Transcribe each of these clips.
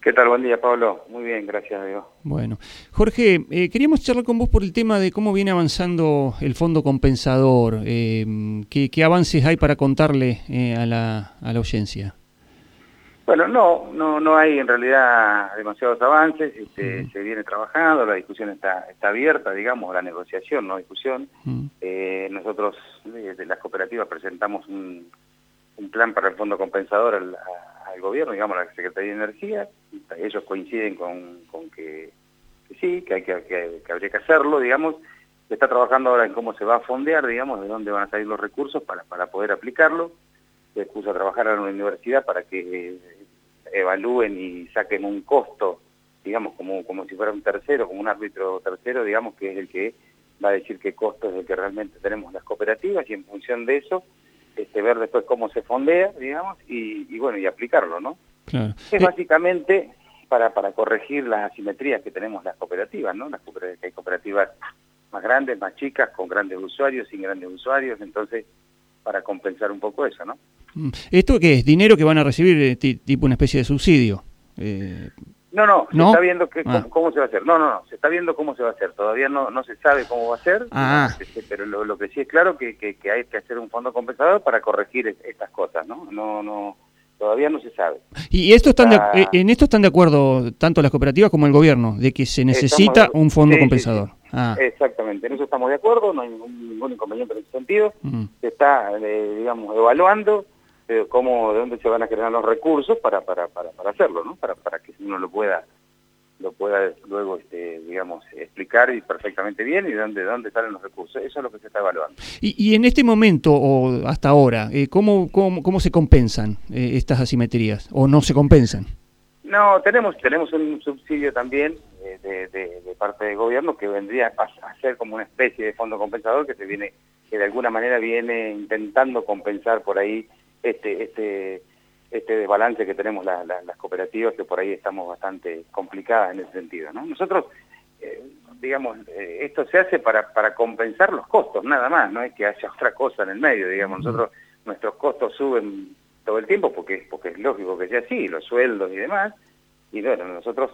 ¿Qué tal? Buen día, Pablo. Muy bien, gracias a Dios. Bueno, Jorge, eh, queríamos charlar con vos por el tema de cómo viene avanzando el fondo compensador. Eh, ¿qué, avances hay para contarle eh, a, la, a la audiencia? Bueno, no, no, no hay en realidad demasiados avances. Este, Se viene trabajando, la discusión está, está abierta, digamos, la negociación, no discusión. nosotros desde las cooperativas presentamos un, un plan para el fondo compensador al, al gobierno, digamos, a la Secretaría de Energía, ellos coinciden con, que, sí, que, hay que, que, habría que hacerlo, digamos, se está trabajando ahora en cómo se va a fondear, digamos, de dónde van a salir los recursos para, para poder aplicarlo, se puso a trabajar en una universidad para que eh, evalúen y saquen un costo, digamos, como, como si fuera un tercero, como un árbitro tercero, digamos, que es el que va a decir qué costo es el que realmente tenemos las cooperativas y en función de eso este, ver después cómo se fondea, digamos, y, bueno, y aplicarlo, ¿no? Claro. Es básicamente para, para corregir las asimetrías que tenemos las cooperativas, ¿no? Las cooperativas, hay cooperativas más grandes, más chicas, con grandes usuarios, sin grandes usuarios, entonces, para compensar un poco eso, ¿no? Mm. ¿Esto qué es? ¿Dinero que van a recibir eh, tipo una especie de subsidio? Eh... No, no, se está viendo que, ah. cómo, se va a hacer. No, no, no, se está viendo cómo se va a hacer. Todavía no, no se sabe cómo va a ser, ah. este, pero lo, que sí es claro que, que, hay que hacer un fondo compensador para corregir estas cosas, ¿no? No, no, todavía no se sabe. ¿Y esto están eh, en esto están de acuerdo tanto las cooperativas como el gobierno, de que se necesita un fondo compensador? Ah. Exactamente, en eso estamos de acuerdo, no hay ningún, inconveniente en ese sentido. Mm. Se está, eh, digamos, evaluando de cómo, de dónde se van a generar los recursos para, para, para, para hacerlo, ¿no? Para, para que uno lo pueda lo pueda luego, este, digamos, explicar y perfectamente bien y de dónde, dónde salen los recursos. Eso es lo que se está evaluando. Y, y en este momento o hasta ahora, eh, ¿cómo, cómo, cómo, se compensan eh, estas asimetrías o no se compensan? No, tenemos tenemos un subsidio también eh, de, de, de, parte del gobierno que vendría a ser como una especie de fondo compensador que se viene que de alguna manera viene intentando compensar por ahí este, este, este desbalance que tenemos las cooperativas, que por ahí estamos bastante complicadas en ese sentido. ¿no? Nosotros, eh, digamos, eh, esto se hace para, para compensar los costos, nada más, no es que haya otra cosa en el medio, digamos, nosotros, nuestros costos suben todo el tiempo porque, porque es lógico que sea así, los sueldos y demás, y bueno, nosotros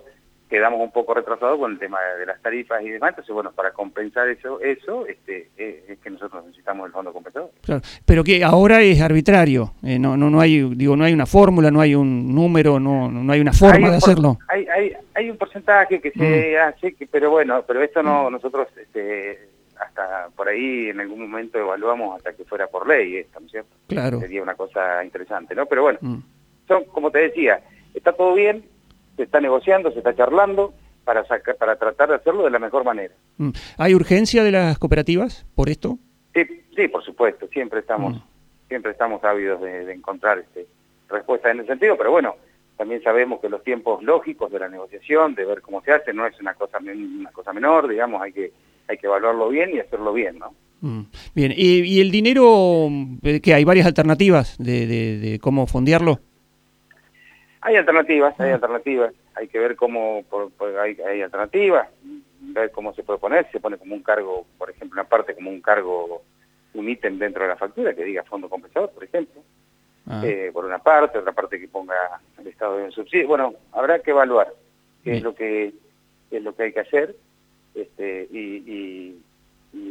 quedamos un poco retrasados con el tema de las tarifas y demás, entonces bueno, para compensar eso, eso este, es, que nosotros necesitamos el fondo compensador. Claro, pero que ahora es arbitrario, eh, no, no, no hay, digo, no hay una fórmula, no hay un número, no, no hay una forma de hacerlo. Hay, hay, hay un porcentaje que se mm. hace, que, pero bueno, pero esto no, mm. nosotros este, hasta por ahí en algún momento evaluamos hasta que fuera por ley esto, ¿no es cierto? Claro. Sería una cosa interesante, ¿no? Pero bueno, mm. son, como te decía, está todo bien, se está negociando, se está charlando para, sacar, para tratar de hacerlo de la mejor manera. Mm. ¿Hay urgencia de las cooperativas por esto? Sí, sí por supuesto, siempre estamos, mm. siempre estamos ávidos de, encontrar este, respuestas en ese sentido, pero bueno, también sabemos que los tiempos lógicos de la negociación, de ver cómo se hace, no es una cosa, una cosa menor, digamos, hay que, hay que evaluarlo bien y hacerlo bien, ¿no? Mm. Bien, ¿Y, el dinero, eh, que hay varias alternativas de, de cómo fondearlo? Hay alternativas, hay alternativas, hay que ver cómo, hay, hay, alternativas, ver cómo se puede poner, se pone como un cargo, por ejemplo, una parte como un cargo, un ítem dentro de la factura que diga fondo compensador, por ejemplo, ah. eh, por una parte, otra parte que ponga el Estado de un subsidio. Bueno, habrá que evaluar qué es lo que es lo que hay que hacer este, y y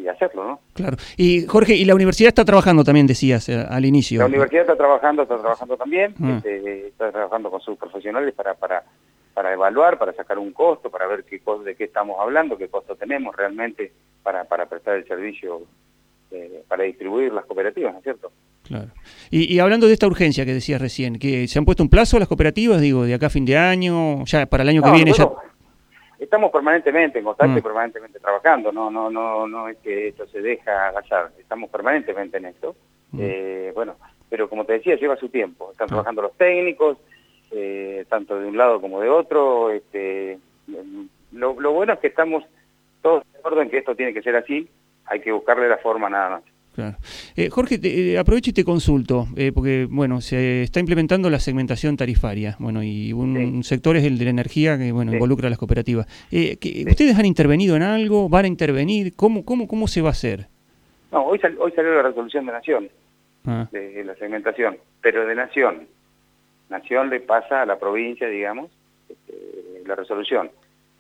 hacerlo, ¿no? Claro. Y Jorge, y la universidad está trabajando también, decías eh, al inicio. La universidad está trabajando, está trabajando también, ah. este, está trabajando con sus profesionales para, para, para evaluar, para sacar un costo, para ver qué de qué estamos hablando, qué costo tenemos realmente para, para prestar el servicio, eh, para distribuir las cooperativas, ¿no es cierto? Claro. Y, y, hablando de esta urgencia que decías recién, que se han puesto un plazo las cooperativas, digo, de acá a fin de año, ya para el año que viene ya estamos permanentemente en contacto y mm. permanentemente trabajando, no, no, no, no es que esto se deja agachar, estamos permanentemente en esto. Mm. Eh, bueno, pero como te decía, lleva su tiempo, están ah. trabajando los técnicos, eh, tanto de un lado como de otro, este, lo, lo bueno es que estamos todos de acuerdo en que esto tiene que ser así, hay que buscarle la forma nada más. Claro. Eh, Jorge, te, eh, aprovecho y te consulto, eh, porque bueno, se está implementando la segmentación tarifaria, bueno, y un, sector es el de la energía que bueno involucra a las cooperativas. ¿Ustedes han intervenido en algo? ¿Van a intervenir? ¿Cómo, cómo, cómo se va a hacer? No, hoy, hoy salió la resolución de Nación, ah. de, la segmentación, pero de Nación. Nación le pasa a la provincia, digamos, este, la resolución.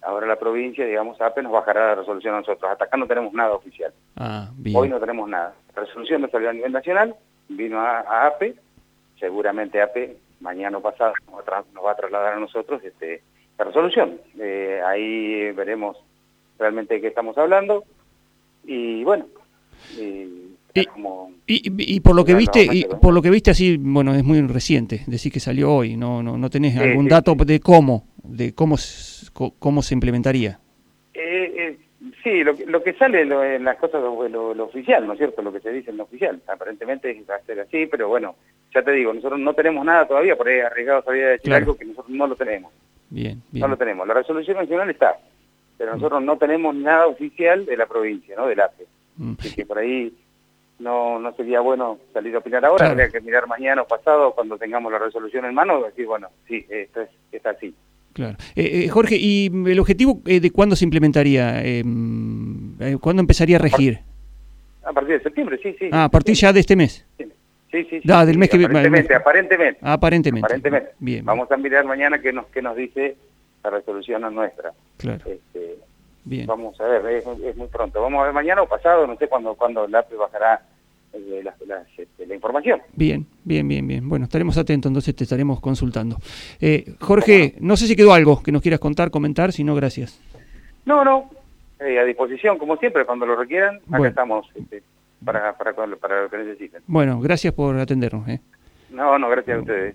Ahora la provincia, digamos, APE nos bajará la resolución a nosotros. Hasta acá no tenemos nada oficial. Ah, Hoy no tenemos nada. La resolución no salió a nivel nacional, vino a, APE, seguramente APE mañana o pasado nos va a trasladar a nosotros este, la resolución. Eh, ahí veremos realmente de qué estamos hablando y bueno, y, por lo que viste, y por lo que viste así, bueno, es muy reciente, decir que salió hoy, no no, no tenés algún dato de cómo, de cómo cómo se implementaría. Eh, eh, sí, lo, lo, que sale en las cosas lo, lo, oficial, ¿no es cierto? Lo que se dice en lo oficial. Aparentemente va a ser así, pero bueno, ya te digo, nosotros no tenemos nada todavía, por ahí arriesgado sabía decir algo que nosotros no lo tenemos. Bien, bien. No lo tenemos. La resolución nacional está, pero mm. nosotros no tenemos nada oficial de la provincia, ¿no? Del AFE. Mm. Así que por ahí no, no sería bueno salir a opinar ahora, habría que mirar mañana o pasado cuando tengamos la resolución en mano y decir, bueno, sí, esto es, está así. Claro. Eh, eh, Jorge, ¿y el objetivo eh, de cuándo se implementaría? ¿Cuándo empezaría a regir? A partir de septiembre, sí, sí. Ah, a partir ya de este mes. Sí, sí. sí, ah, del mes que aparentemente, aparentemente. Aparentemente. Aparentemente. Bien. Vamos a mirar mañana qué nos, qué nos dice la resolución nuestra. Claro. Este, Bien. Vamos a ver, es, muy pronto. Vamos a ver mañana o pasado, no sé cuándo, cuándo la APE bajará eh, este, la, información. Bien, bien, bien, bien. Bueno, estaremos atentos, entonces te estaremos consultando. Eh, Jorge, no sé si quedó algo que nos quieras contar, comentar, si no, gracias. No, no, eh, a disposición, como siempre, cuando lo requieran, acá estamos este, para, para, para lo que necesiten. Bueno, gracias por atendernos. No, no, gracias a ustedes.